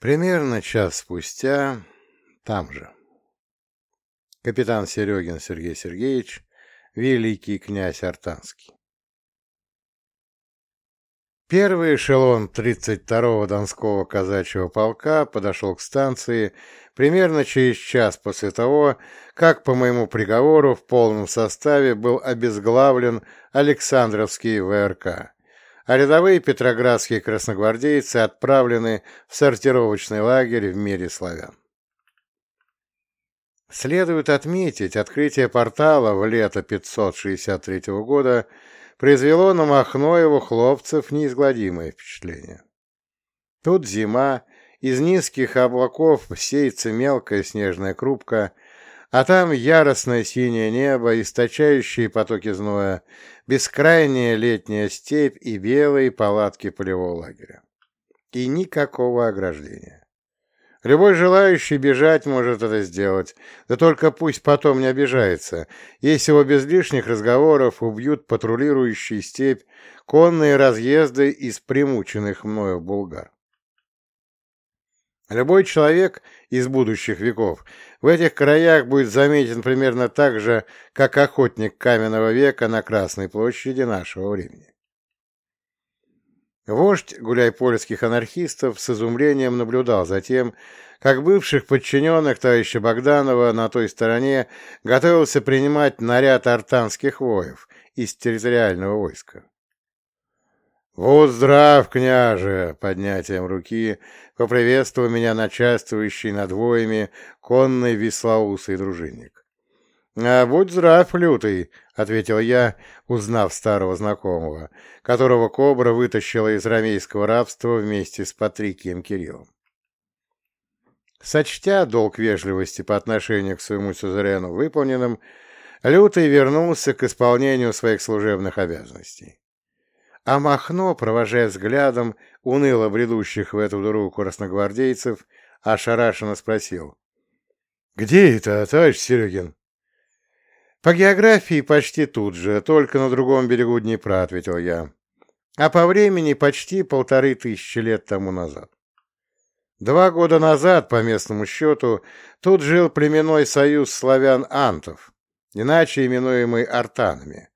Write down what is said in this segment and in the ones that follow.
Примерно час спустя, там же, капитан Серегин Сергей Сергеевич, великий князь Артанский. Первый эшелон 32-го Донского казачьего полка подошел к станции примерно через час после того, как по моему приговору в полном составе был обезглавлен Александровский ВРК, а рядовые петроградские красногвардейцы отправлены в сортировочный лагерь в мире славян. Следует отметить, открытие портала в лето 563 года произвело на Махноеву хлопцев неизгладимое впечатление. Тут зима, из низких облаков сеется мелкая снежная крупка, а там яростное синее небо, источающие потоки зноя, бескрайняя летняя степь и белые палатки полевого лагеря. И никакого ограждения. Любой желающий бежать может это сделать, да только пусть потом не обижается, если его без лишних разговоров убьют патрулирующие степь конные разъезды из примученных мною булгар. Любой человек из будущих веков в этих краях будет заметен примерно так же, как охотник каменного века на Красной площади нашего времени. Вождь гуляйпольских анархистов с изумлением наблюдал за тем, как бывших подчиненных товарища Богданова на той стороне готовился принимать наряд артанских воев из территориального войска. «Вот здрав, княже!» — поднятием руки поприветствовал меня начальствующий над воями конный веслоусый дружинник. «А будь здрав, лютый!» — ответил я, узнав старого знакомого, которого Кобра вытащила из рамейского рабства вместе с Патрикием Кириллом. Сочтя долг вежливости по отношению к своему сюзерену выполненным, Лютый вернулся к исполнению своих служебных обязанностей. А Махно, провожая взглядом уныло бредущих в эту дыру красногвардейцев, ошарашенно спросил. — Где это, товарищ Серегин? — По географии почти тут же, только на другом берегу Днепра, — ответил я. А по времени почти полторы тысячи лет тому назад. Два года назад, по местному счету, тут жил племенной союз славян-антов, иначе именуемый артанами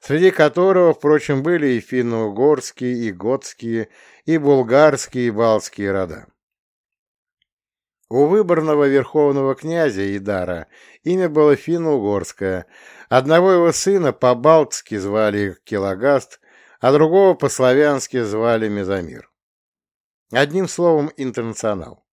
среди которого, впрочем, были и финно-угорские, и готские, и булгарские, и балтские рода. У выборного верховного князя Идара имя было финно-угорское, одного его сына по-балтски звали Килогаст, а другого по-славянски звали Мезомир. Одним словом, интернационал.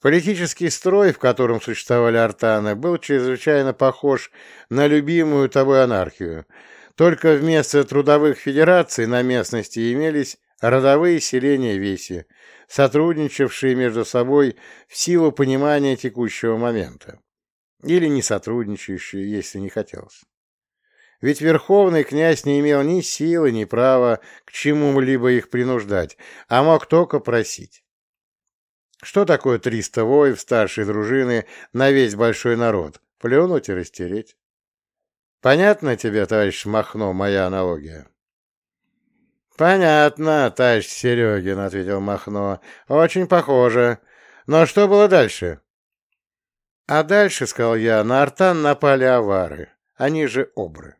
Политический строй, в котором существовали артаны, был чрезвычайно похож на любимую тобой анархию – только вместо трудовых федераций на местности имелись родовые селения Веси, сотрудничавшие между собой в силу понимания текущего момента. Или не сотрудничающие, если не хотелось. Ведь верховный князь не имел ни силы, ни права к чему-либо их принуждать, а мог только просить. Что такое триста воев старшей дружины на весь большой народ? Плюнуть и растереть. Понятно тебе, товарищ Махно, моя аналогия? Понятно, товарищ Серегин, ответил Махно. Очень похоже. Но что было дальше? А дальше, сказал я, на Артан напали авары, они же обры.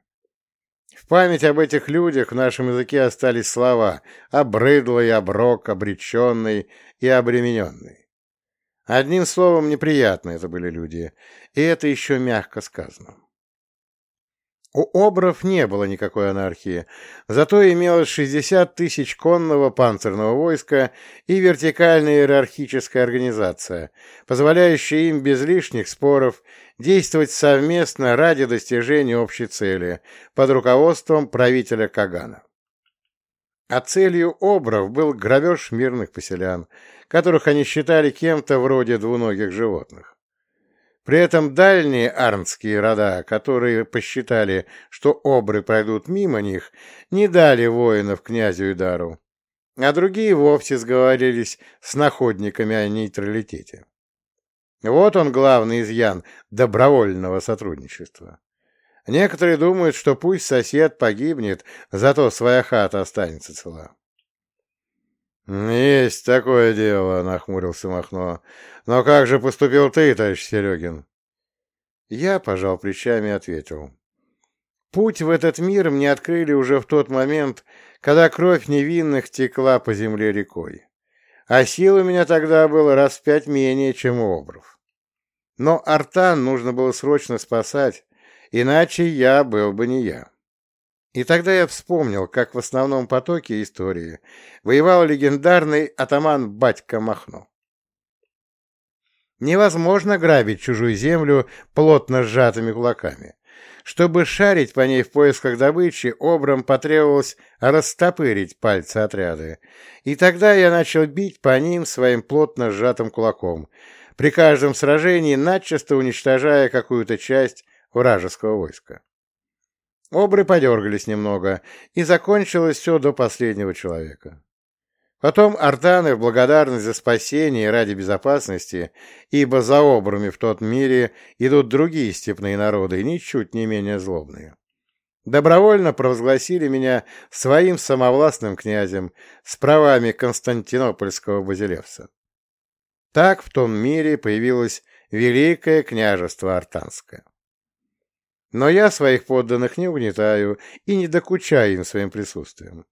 В память об этих людях в нашем языке остались слова «обрыдлый», «оброк», «обреченный» и «обремененный». Одним словом, неприятные это были люди, и это еще мягко сказано. У обров не было никакой анархии, зато имелось 60 тысяч конного панцирного войска и вертикальная иерархическая организация, позволяющая им без лишних споров действовать совместно ради достижения общей цели под руководством правителя Кагана. А целью обров был грабеж мирных поселян, которых они считали кем-то вроде двуногих животных. При этом дальние арнские рода, которые посчитали, что обры пройдут мимо них, не дали воинов князю Идару, а другие вовсе сговорились с находниками о нейтралитете. Вот он главный изъян добровольного сотрудничества. Некоторые думают, что пусть сосед погибнет, зато своя хата останется цела. «Есть такое дело», — нахмурился Махно. «Но как же поступил ты, товарищ Серегин?» Я пожал плечами и ответил. «Путь в этот мир мне открыли уже в тот момент, когда кровь невинных текла по земле рекой. А сил у меня тогда было раз в пять менее, чем у обров. Но Артан нужно было срочно спасать, иначе я был бы не я. И тогда я вспомнил, как в основном потоке истории воевал легендарный атаман Батька Махно. Невозможно грабить чужую землю плотно сжатыми кулаками. Чтобы шарить по ней в поисках добычи, обрам потребовалось растопырить пальцы отряда. И тогда я начал бить по ним своим плотно сжатым кулаком, при каждом сражении начисто уничтожая какую-то часть вражеского войска. Обры подергались немного, и закончилось все до последнего человека. Потом артаны в благодарность за спасение и ради безопасности, ибо за обрами в тот мире идут другие степные народы, ничуть не менее злобные. Добровольно провозгласили меня своим самовластным князем с правами Константинопольского базилевса. Так в том мире появилось Великое княжество Артанское. Но я своих подданных не угнетаю и не докучаю им своим присутствием.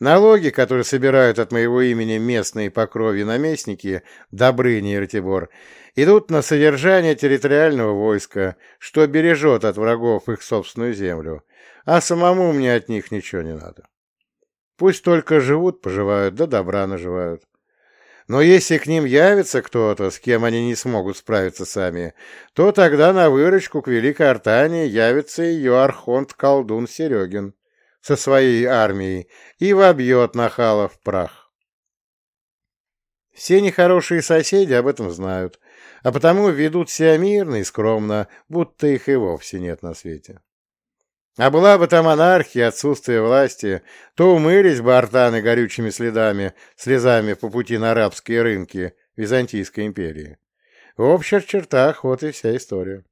Налоги, которые собирают от моего имени местные по крови наместники, Добрыни и Ратибор, идут на содержание территориального войска, что бережет от врагов их собственную землю, а самому мне от них ничего не надо. Пусть только живут, поживают, да добра наживают. Но если к ним явится кто-то, с кем они не смогут справиться сами, то тогда на выручку к Великой Артании явится ее архонт-колдун Серегин со своей армией и вобьет нахала в прах. Все нехорошие соседи об этом знают, а потому ведут себя мирно и скромно, будто их и вовсе нет на свете. А была бы там анархия, отсутствие власти, то умылись бы артаны горючими следами, слезами по пути на арабские рынки Византийской империи. В общих чертах вот и вся история.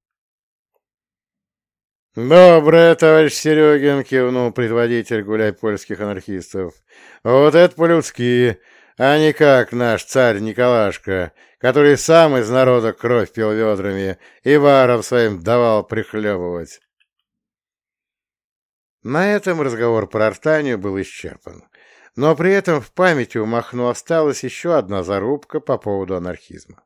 «Доброе, товарищ Серегин!» — кивнул предводитель гуляй польских анархистов. «Вот это по-людски, а не как наш царь Николашка, который сам из народа кровь пил ведрами и варом своим давал прихлебывать». На этом разговор про Артанию был исчерпан. Но при этом в памяти у Махну осталась еще одна зарубка по поводу анархизма.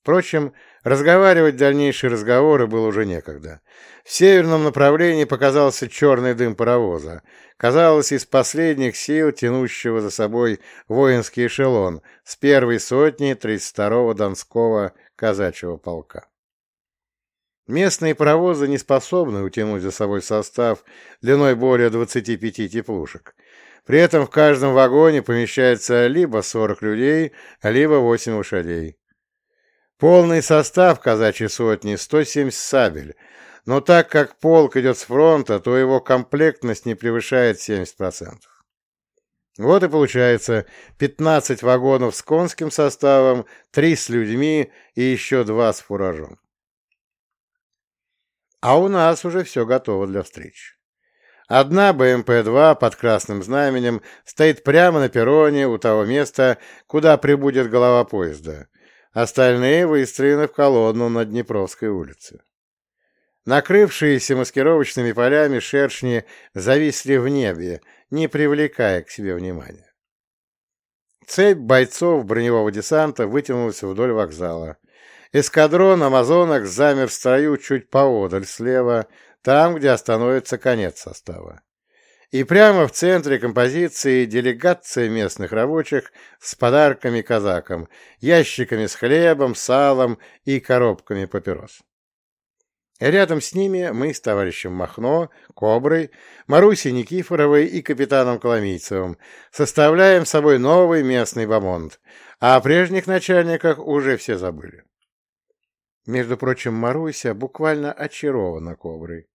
Впрочем, разговаривать дальнейшие разговоры было уже некогда. В северном направлении показался черный дым паровоза. Казалось, из последних сил, тянущего за собой воинский эшелон с первой сотни 32-го Донского казачьего полка. Местные паровозы не способны утянуть за собой состав длиной более 25 теплушек. При этом в каждом вагоне помещается либо 40 людей, либо 8 лошадей. Полный состав казачьей сотни – 170 сабель, но так как полк идет с фронта, то его комплектность не превышает 70%. Вот и получается 15 вагонов с конским составом, 3 с людьми и еще 2 с фуражом. А у нас уже все готово для встречи. Одна БМП-2 под красным знаменем стоит прямо на перроне у того места, куда прибудет голова поезда. Остальные выстроены в колонну на Днепровской улице. Накрывшиеся маскировочными полями шершни зависли в небе, не привлекая к себе внимания. Цепь бойцов броневого десанта вытянулась вдоль вокзала. Эскадрон амазонок замер в строю чуть поодаль слева, там, где остановится конец состава. И прямо в центре композиции делегация местных рабочих с подарками казакам, ящиками с хлебом, салом и коробками папирос. Рядом с ними мы с товарищем Махно, Коброй, Марусей Никифоровой и капитаном Коломийцевым составляем собой новый местный бомонд, а о прежних начальниках уже все забыли. Между прочим, Маруся буквально очарована коброй.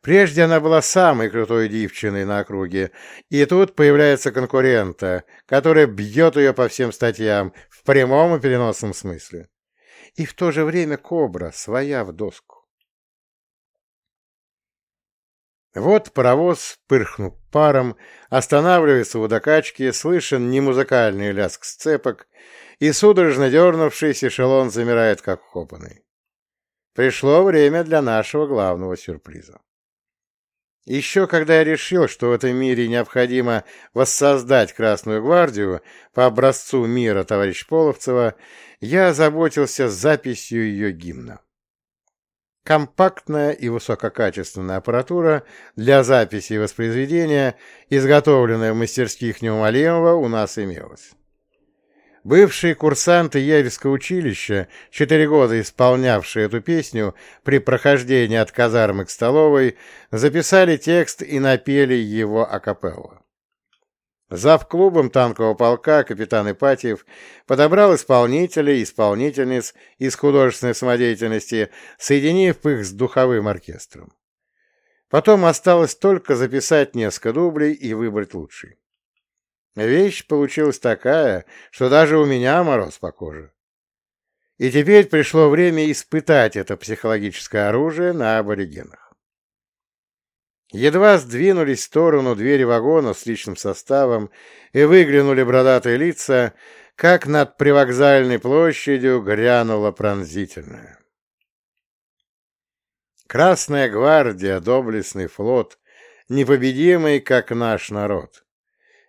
Прежде она была самой крутой девчиной на округе, и тут появляется конкурента, которая бьет ее по всем статьям, в прямом и переносном смысле. И в то же время кобра своя в доску. Вот паровоз, пырхнув паром, останавливается у докачки, слышен немузыкальный лязг сцепок, и судорожно дернувшись, эшелон замирает, как вкопанный. Пришло время для нашего главного сюрприза. Еще когда я решил, что в этом мире необходимо воссоздать Красную Гвардию по образцу мира товарища Половцева, я озаботился записью ее гимна. Компактная и высококачественная аппаратура для записи и воспроизведения, изготовленная в мастерских Неумолимого, у нас имелась. Бывшие курсанты Ельского училища, четыре года исполнявшие эту песню при прохождении от казармы к столовой, записали текст и напели его акапелла. Зав клубом танкового полка капитан Ипатьев подобрал исполнителей и исполнительниц из художественной самодеятельности, соединив их с духовым оркестром. Потом осталось только записать несколько дублей и выбрать лучший. Вещь получилась такая, что даже у меня мороз по коже. И теперь пришло время испытать это психологическое оружие на аборигенах. Едва сдвинулись в сторону двери вагона с личным составом и выглянули бородатые лица, как над привокзальной площадью грянуло пронзительное. Красная гвардия, доблестный флот, непобедимый, как наш народ.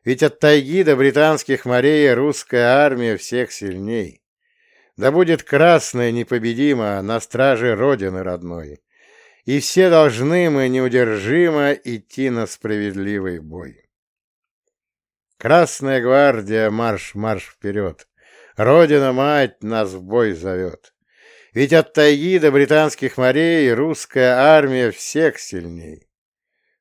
Ведь от тайги до британских морей русская армия всех сильней. Да будет красная непобедима на страже Родины родной и все должны мы неудержимо идти на справедливый бой. Красная гвардия, марш, марш вперед! Родина-мать нас в бой зовет. Ведь от тайги до британских морей русская армия всех сильней.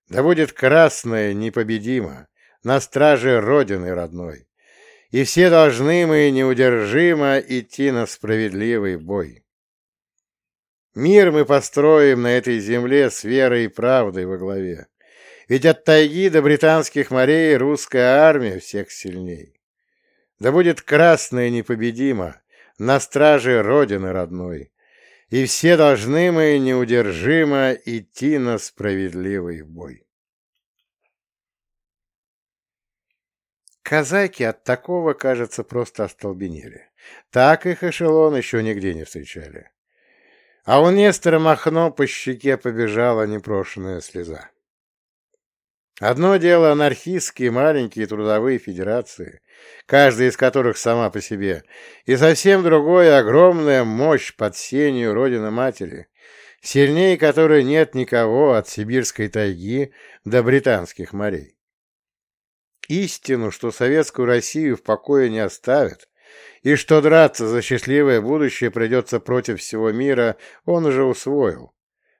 Да будет красная непобедима на страже Родины родной, и все должны мы неудержимо идти на справедливый бой. Мир мы построим на этой земле с верой и правдой во главе. Ведь от тайги до британских морей русская армия всех сильней. Да будет красная непобедима на страже Родины родной, и все должны мы неудержимо идти на справедливый бой. Казаки от такого, кажется, просто остолбенели. Так их эшелон еще нигде не встречали. А у Нестора Махно по щеке побежала непрошенная слеза. Одно дело анархистские маленькие трудовые федерации, каждая из которых сама по себе, и совсем другое огромная мощь под сенью Родины-Матери, сильнее которой нет никого от сибирской тайги до британских морей. Истину, что советскую Россию в покое не оставят, и что драться за счастливое будущее придется против всего мира, он уже усвоил,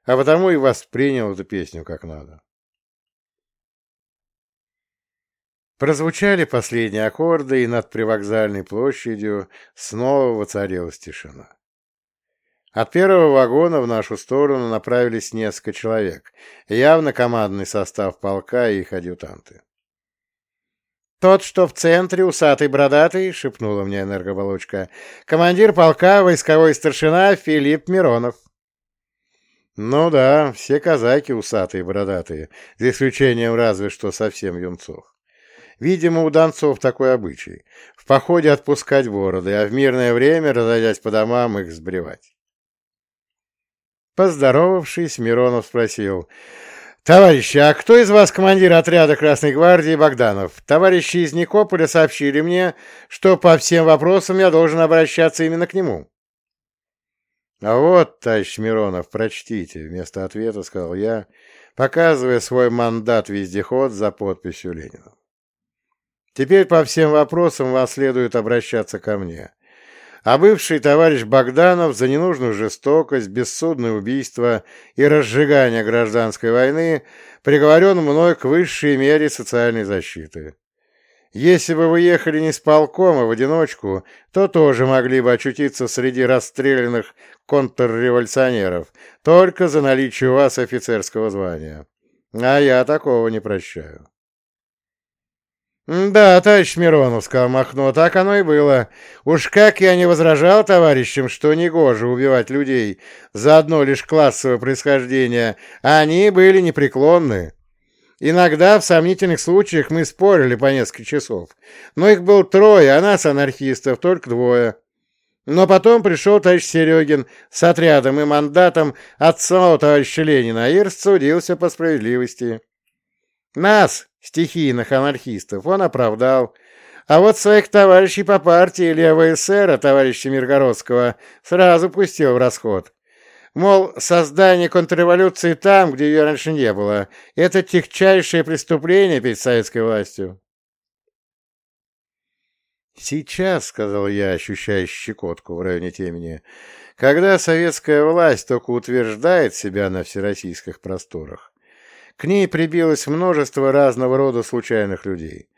а потому и воспринял эту песню как надо. Прозвучали последние аккорды, и над привокзальной площадью снова воцарилась тишина. От первого вагона в нашу сторону направились несколько человек, явно командный состав полка и их адъютанты. «Тот, что в центре, усатый-бородатый», — шепнула мне энергоболочка, — «командир полка, войсковой старшина Филипп Миронов». «Ну да, все казаки усатые-бородатые, за исключением разве что совсем юнцов. Видимо, у донцов такой обычай — в походе отпускать бороды, а в мирное время, разойдясь по домам, их сбривать». Поздоровавшись, Миронов спросил — «Товарищи, а кто из вас командир отряда Красной Гвардии Богданов? Товарищи из Никополя сообщили мне, что по всем вопросам я должен обращаться именно к нему». «А вот, товарищ Миронов, прочтите», — вместо ответа сказал я, показывая свой мандат-вездеход за подписью Ленина. «Теперь по всем вопросам вас следует обращаться ко мне а бывший товарищ Богданов за ненужную жестокость, бессудное убийство и разжигание гражданской войны приговорен мной к высшей мере социальной защиты. Если бы вы ехали не с полком, а в одиночку, то тоже могли бы очутиться среди расстрелянных контрреволюционеров, только за наличие у вас офицерского звания. А я такого не прощаю. «Да, товарищ Миронов, — сказал Махно, — так оно и было. Уж как я не возражал товарищам, что негоже убивать людей за одно лишь классовое происхождение, они были непреклонны. Иногда в сомнительных случаях мы спорили по несколько часов, но их было трое, а нас, анархистов, только двое. Но потом пришел товарищ Серегин с отрядом и мандатом от самого товарища Ленина и рассудился по справедливости. Нас, стихийных анархистов, он оправдал, а вот своих товарищей по партии левого эсера, товарища Миргородского, сразу пустил в расход. Мол, создание контрреволюции там, где ее раньше не было, это техчайшее преступление перед советской властью. «Сейчас», — сказал я, ощущая щекотку в районе темени, — «когда советская власть только утверждает себя на всероссийских просторах, к ней прибилось множество разного рода случайных людей,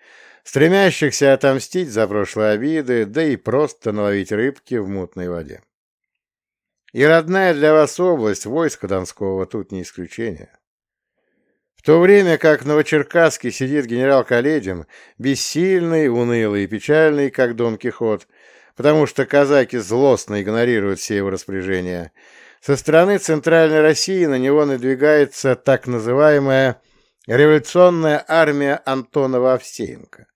стремящихся отомстить за прошлые обиды, да и просто наловить рыбки в мутной воде. И родная для вас область, войска Донского, тут не исключение. В то время как в Новочеркасске сидит генерал Каледин, бессильный, унылый и печальный, как Дон Кихот, потому что казаки злостно игнорируют все его распоряжения, со стороны Центральной России на него надвигается так называемая революционная армия Антонова Овсеенко,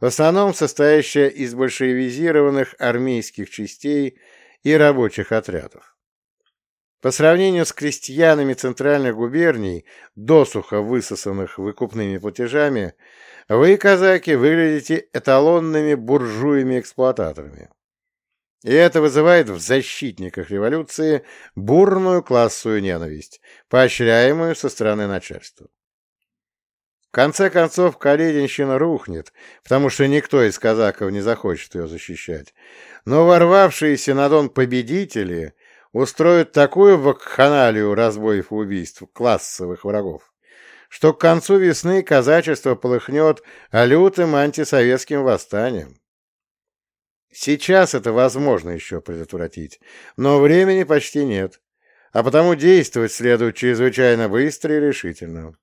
в основном состоящая из большевизированных армейских частей и рабочих отрядов. По сравнению с крестьянами центральных губерний, досуха высосанных выкупными платежами, вы, казаки, выглядите эталонными буржуями-эксплуататорами. И это вызывает в защитниках революции бурную классовую ненависть, поощряемую со стороны начальства. В конце концов, Калединщина рухнет, потому что никто из казаков не захочет ее защищать. Но ворвавшиеся на Дон победители устроят такую вакханалию разбоев и убийств классовых врагов, что к концу весны казачество полыхнет лютым антисоветским восстанием. Сейчас это возможно еще предотвратить, но времени почти нет, а потому действовать следует чрезвычайно быстро и решительно.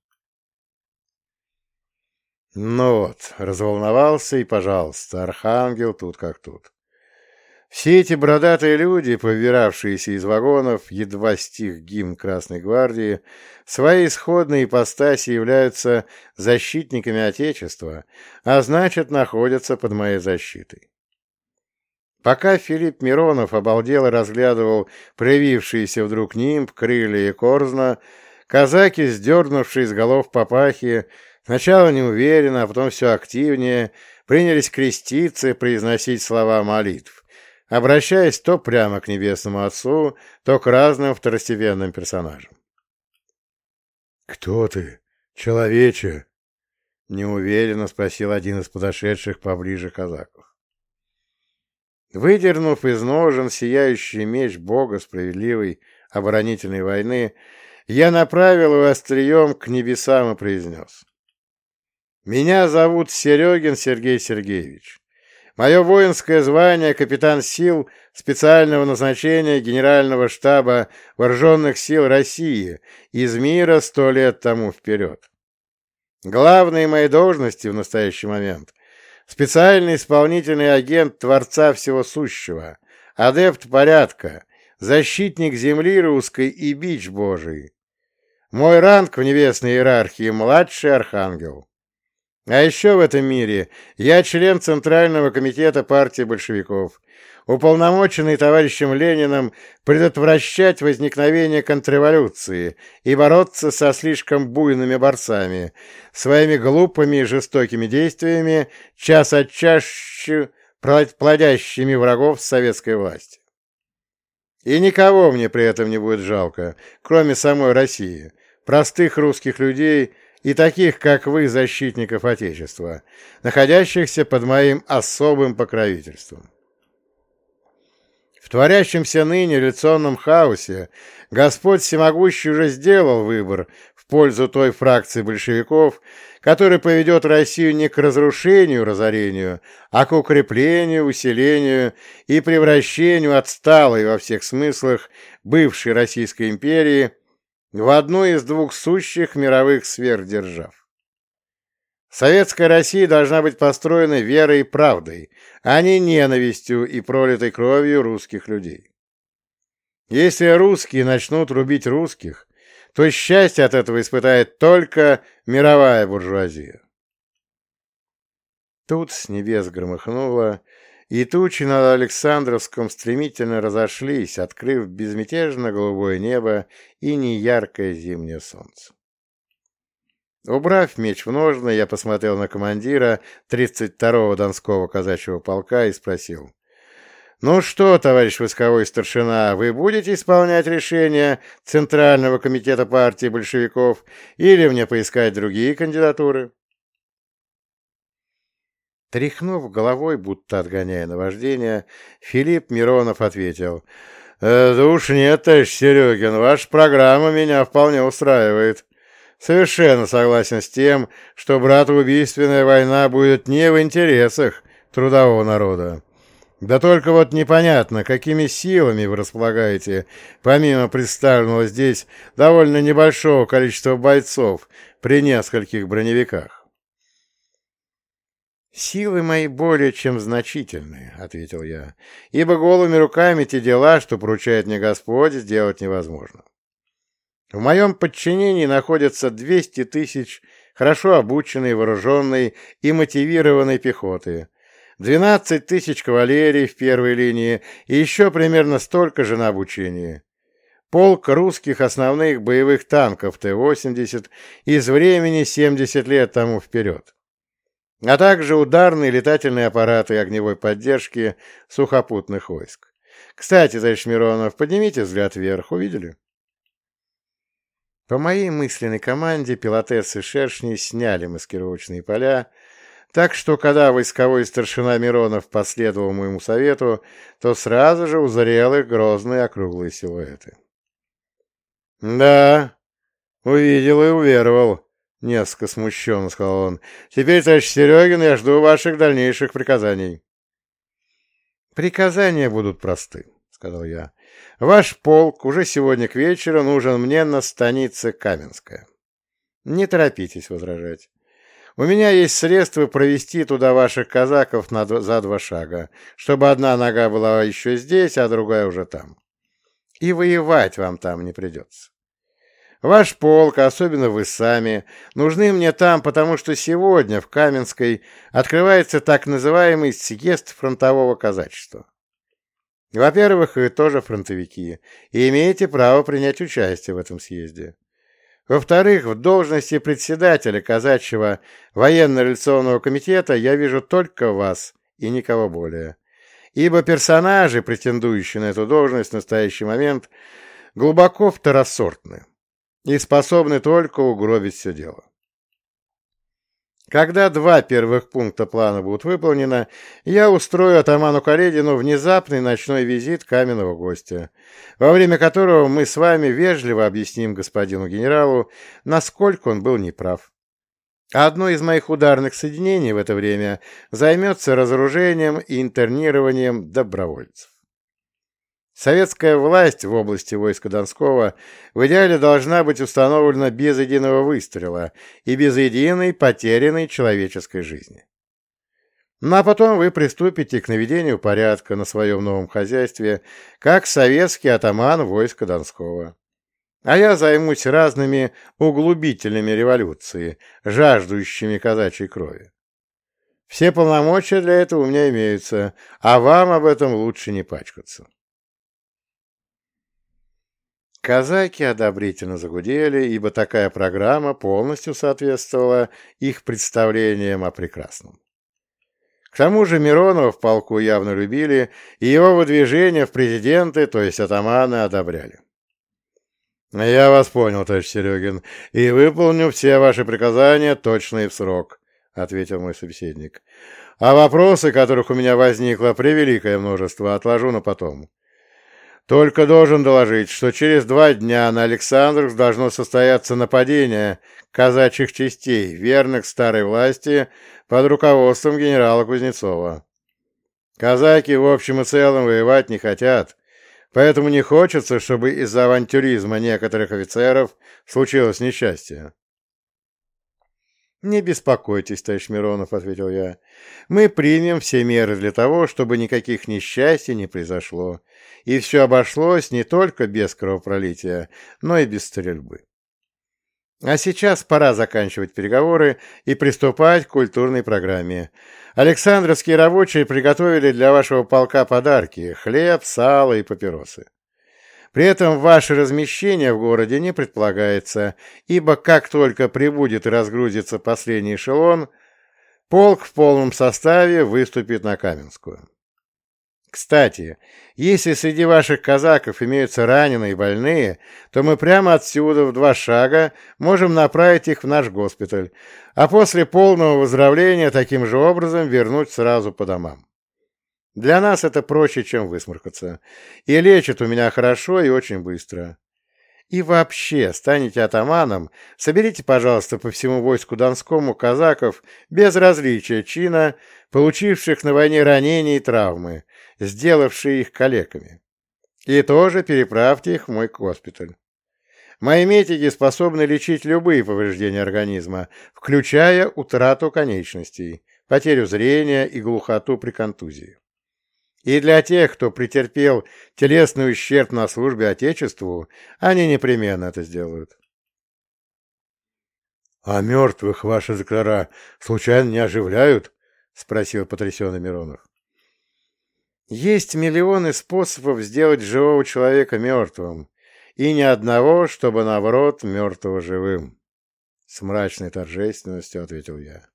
Ну вот, разволновался и, пожалуйста, архангел тут как тут. Все эти бородатые люди, повиравшиеся из вагонов, едва стих гимн Красной Гвардии, своей исходной ипостаси являются защитниками Отечества, а значит, находятся под моей защитой. Пока Филипп Миронов обалдело разглядывал проявившиеся вдруг нимб, крылья и корзна, казаки, сдернувшие с голов папахи, сначала неуверенно, а потом все активнее, принялись креститься и произносить слова молитв, обращаясь то прямо к Небесному Отцу, то к разным второстепенным персонажам. «Кто ты, человече?» — неуверенно спросил один из подошедших поближе казаков. Выдернув из ножен сияющий меч Бога справедливой оборонительной войны, я направил его острием к небесам и произнес. «Меня зовут Серегин Сергей Сергеевич. Мое воинское звание — капитан сил специального назначения Генерального штаба Вооруженных сил России из мира сто лет тому вперед. Главные мои должности в настоящий момент специальный исполнительный агент Творца Всего Сущего, адепт порядка, защитник земли русской и бич Божий. Мой ранг в небесной иерархии — младший архангел. А еще в этом мире я член Центрального комитета партии большевиков, уполномоченный товарищем Лениным предотвращать возникновение контрреволюции и бороться со слишком буйными борцами, своими глупыми и жестокими действиями, час от чаще плодящими врагов советской власти. И никого мне при этом не будет жалко, кроме самой России, простых русских людей и таких, как вы, защитников Отечества, находящихся под моим особым покровительством. Творящемся ныне революционном хаосе Господь Всемогущий уже сделал выбор в пользу той фракции большевиков, которая поведет Россию не к разрушению, разорению, а к укреплению, усилению и превращению отсталой во всех смыслах бывшей Российской империи в одну из двух сущих мировых сверхдержав. Советская Россия должна быть построена верой и правдой, а не ненавистью и пролитой кровью русских людей. Если русские начнут рубить русских, то счастье от этого испытает только мировая буржуазия. Тут с небес громыхнуло, и тучи над Александровском стремительно разошлись, открыв безмятежно голубое небо и неяркое зимнее солнце. Убрав меч в ножны, я посмотрел на командира 32-го Донского казачьего полка и спросил. «Ну что, товарищ войсковой старшина, вы будете исполнять решение Центрального комитета партии большевиков или мне поискать другие кандидатуры?» Тряхнув головой, будто отгоняя наваждение, Филипп Миронов ответил. «Э, «Да уж нет, товарищ Серегин, ваша программа меня вполне устраивает. Совершенно согласен с тем, что братоубийственная война будет не в интересах трудового народа. Да только вот непонятно, какими силами вы располагаете, помимо представленного здесь довольно небольшого количества бойцов при нескольких броневиках. «Силы мои более чем значительны», — ответил я, — «ибо голыми руками те дела, что поручает мне Господь, сделать невозможно. В моем подчинении находятся 200 тысяч хорошо обученной, вооруженной и мотивированной пехоты, 12 тысяч кавалерий в первой линии и еще примерно столько же на обучении. Полк русских основных боевых танков Т-80 из времени 70 лет тому вперед а также ударные летательные аппараты огневой поддержки сухопутных войск. Кстати, товарищ Миронов, поднимите взгляд вверх, увидели? По моей мысленной команде пилотессы шершней сняли маскировочные поля, так что, когда войсковой старшина Миронов последовал моему совету, то сразу же узрел их грозные округлые силуэты. «Да, увидел и уверовал», — несколько смущенно сказал он. — Теперь, товарищ Серегин, я жду ваших дальнейших приказаний. — Приказания будут просты, — сказал я. — Ваш полк уже сегодня к вечеру нужен мне на станице Каменская. Не торопитесь возражать. У меня есть средства провести туда ваших казаков на, за два шага, чтобы одна нога была еще здесь, а другая уже там. И воевать вам там не придется. Ваш полк, особенно вы сами, нужны мне там, потому что сегодня в Каменской открывается так называемый съезд фронтового казачества. Во-первых, вы тоже фронтовики и имеете право принять участие в этом съезде. Во-вторых, в должности председателя казачьего военно-революционного комитета я вижу только вас и никого более. Ибо персонажи, претендующие на эту должность в настоящий момент, глубоко второсортны и способны только угробить все дело. Когда два первых пункта плана будут выполнены, я устрою атаману Каледину внезапный ночной визит каменного гостя, во время которого мы с вами вежливо объясним господину генералу, насколько он был неправ. Одно из моих ударных соединений в это время займется разоружением и интернированием добровольцев. Советская власть в области войска Донского в идеале должна быть установлена без единого выстрела и без единой потерянной человеческой жизни. Ну а потом вы приступите к наведению порядка на своем новом хозяйстве, как советский атаман войска Донского. А я займусь разными углубителями революции, жаждущими казачьей крови. Все полномочия для этого у меня имеются, а вам об этом лучше не пачкаться. Казаки одобрительно загудели, ибо такая программа полностью соответствовала их представлениям о прекрасном. К тому же Миронова в полку явно любили, и его выдвижение в президенты, то есть атаманы, одобряли. «Я вас понял, товарищ Серегин, и выполню все ваши приказания точно и в срок», — ответил мой собеседник. «А вопросы, которых у меня возникло превеликое множество, отложу на потом. Только должен доложить, что через два дня на Александровск должно состояться нападение казачьих частей, верных старой власти, под руководством генерала Кузнецова. Казаки в общем и целом воевать не хотят, поэтому не хочется, чтобы из-за авантюризма некоторых офицеров случилось несчастье. «Не беспокойтесь, товарищ Миронов», — ответил я. «Мы примем все меры для того, чтобы никаких несчастий не произошло, и все обошлось не только без кровопролития, но и без стрельбы. А сейчас пора заканчивать переговоры и приступать к культурной программе. Александровские рабочие приготовили для вашего полка подарки – хлеб, сало и папиросы. При этом ваше размещение в городе не предполагается, ибо как только прибудет и разгрузится последний эшелон, полк в полном составе выступит на Каменскую. Кстати, если среди ваших казаков имеются раненые и больные, то мы прямо отсюда в два шага можем направить их в наш госпиталь, а после полного выздоровления таким же образом вернуть сразу по домам. Для нас это проще, чем высморкаться. И лечат у меня хорошо и очень быстро. И вообще, станете атаманом, соберите, пожалуйста, по всему войску Донскому казаков без различия чина, получивших на войне ранения и травмы, сделавшие их калеками. И тоже переправьте их в мой госпиталь. Мои метики способны лечить любые повреждения организма, включая утрату конечностей, потерю зрения и глухоту при контузии. И для тех, кто претерпел телесный ущерб на службе Отечеству, они непременно это сделают. — А мертвых ваши доктора случайно не оживляют? — спросил потрясенный Миронов. — Есть миллионы способов сделать живого человека мертвым, и ни одного, чтобы, наоборот, мертвого живым. С мрачной торжественностью ответил я.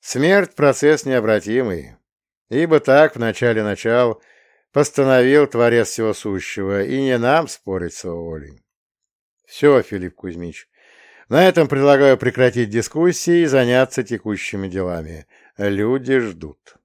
Смерть — процесс необратимый. Ибо так в начале начал постановил Творец Всего Сущего, и не нам спорить с его волей. Все, Филипп Кузьмич, на этом предлагаю прекратить дискуссии и заняться текущими делами. Люди ждут.